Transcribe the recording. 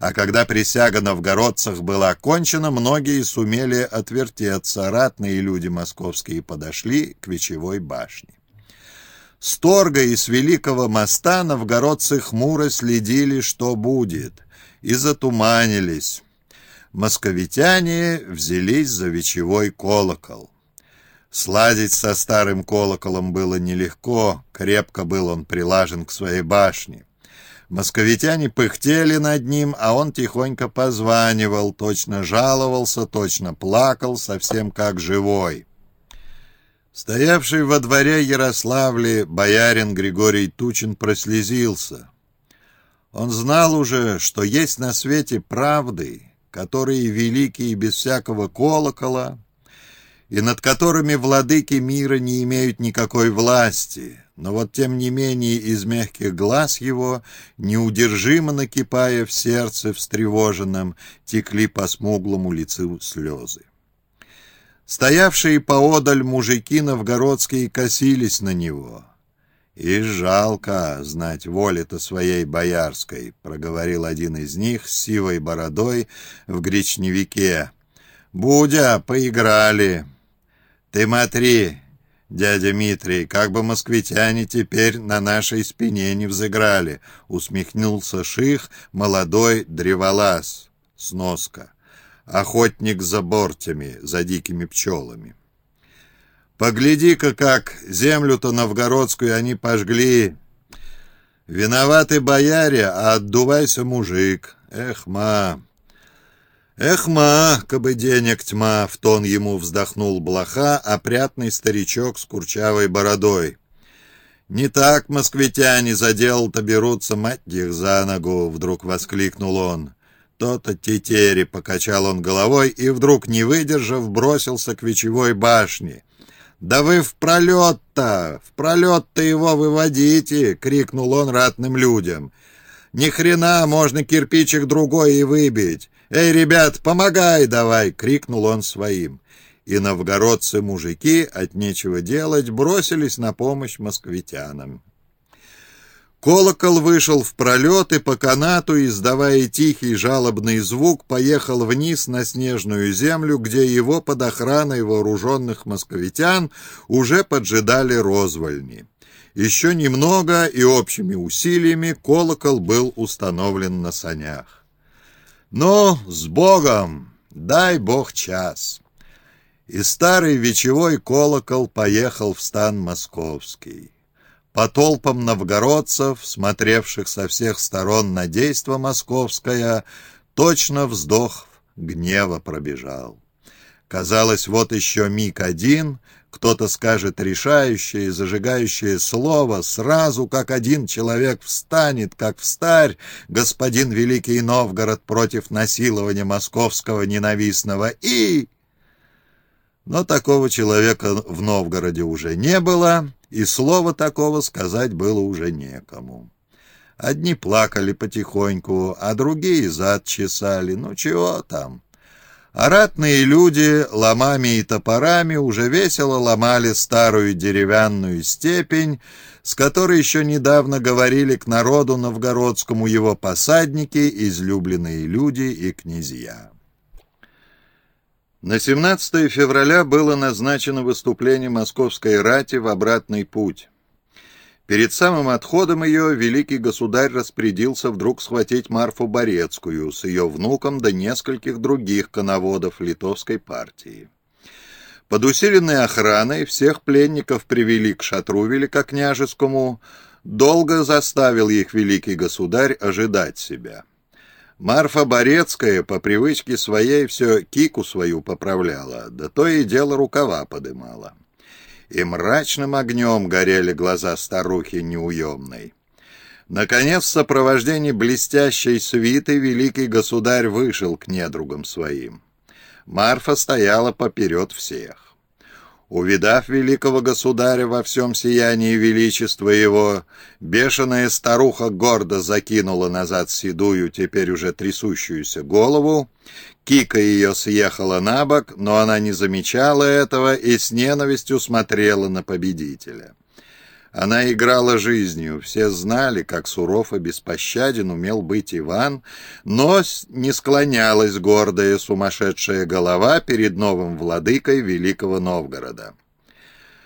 А когда присяга новгородцах была окончена, многие сумели отвертеться. Ратные люди московские подошли к Вечевой башне. С торга и с Великого моста новгородцы хмуро следили, что будет, и затуманились. Московитяне взялись за Вечевой колокол. Сладить со старым колоколом было нелегко, крепко был он прилажен к своей башне. Московитяне пыхтели над ним, а он тихонько позванивал, точно жаловался, точно плакал, совсем как живой. Стоявший во дворе Ярославли боярин Григорий Тучин прослезился. Он знал уже, что есть на свете правды, которые великие без всякого колокола, и над которыми владыки мира не имеют никакой власти, но вот тем не менее из мягких глаз его, неудержимо накипая в сердце встревоженном, текли по смуглому лицу слезы. Стоявшие поодаль мужики новгородские косились на него. «И жалко знать воли-то своей боярской», — проговорил один из них с сивой бородой в гречневике. «Будя, поиграли, «Ты смотри, дядя Митрий, как бы москвитяне теперь на нашей спине не взыграли!» — усмехнулся ших, молодой древолаз, сноска, охотник за бортями, за дикими пчелами. «Погляди-ка, как землю-то новгородскую они пожгли!» «Виноваты бояре, а отдувайся, мужик! Эх, ма!» «Эх, ма, кабы денег тьма!» — в тон ему вздохнул блоха, опрятный старичок с курчавой бородой. «Не так москвитяне за дело-то берутся, мать их за ногу!» — вдруг воскликнул он. То-то тетери, покачал он головой и вдруг, не выдержав, бросился к вечевой башне. «Да вы в пролет-то! В пролет-то его выводите!» — крикнул он ратным людям. «Ни хрена, можно кирпичик другой и выбить!» «Эй, ребят, помогай давай!» — крикнул он своим. И новгородцы-мужики от нечего делать бросились на помощь москвитянам. Колокол вышел в пролет и по канату, издавая тихий жалобный звук, поехал вниз на снежную землю, где его под охраной вооруженных московитян уже поджидали розвольни. Еще немного, и общими усилиями колокол был установлен на санях. «Ну, с Богом! Дай Бог час!» И старый вечевой колокол поехал в стан московский. По толпам новгородцев, смотревших со всех сторон на действо московское, точно вздох гнева пробежал. Казалось, вот еще миг один, кто-то скажет решающее, зажигающее слово, сразу как один человек встанет, как встарь, господин Великий Новгород против насилования московского ненавистного и... Но такого человека в Новгороде уже не было, и слова такого сказать было уже некому. Одни плакали потихоньку, а другие зад чесали. Ну чего там? А ратные люди ломами и топорами уже весело ломали старую деревянную степень, с которой еще недавно говорили к народу новгородскому его посадники, излюбленные люди и князья. На 17 февраля было назначено выступление московской рати в обратный путь. Перед самым отходом ее великий государь распорядился вдруг схватить Марфу Борецкую с ее внуком да нескольких других коноводов литовской партии. Под усиленной охраной всех пленников привели к шатру великокняжескому, долго заставил их великий государь ожидать себя. Марфа Борецкая по привычке своей все кику свою поправляла, да то и дело рукава подымала и мрачным огнем горели глаза старухи неуемной. Наконец, в сопровождении блестящей свиты великий государь вышел к недругам своим. Марфа стояла поперед всех. Увидав великого государя во всем сиянии величества его, бешеная старуха гордо закинула назад седую, теперь уже трясущуюся голову, кика ее съехала на бок, но она не замечала этого и с ненавистью смотрела на победителя. Она играла жизнью, все знали, как суров и беспощаден умел быть Иван, но не склонялась гордая сумасшедшая голова перед новым владыкой Великого Новгорода.